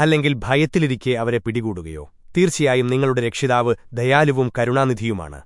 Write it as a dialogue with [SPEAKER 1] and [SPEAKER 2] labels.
[SPEAKER 1] അല്ലെങ്കിൽ ഭയത്തിലിരിക്കെ അവരെ പിടികൂടുകയോ. തീർച്ചയായും നിങ്ങളുടെ രക്ഷിതാവ് ദയാലുവും കരുണാനിധിയുമാണ്.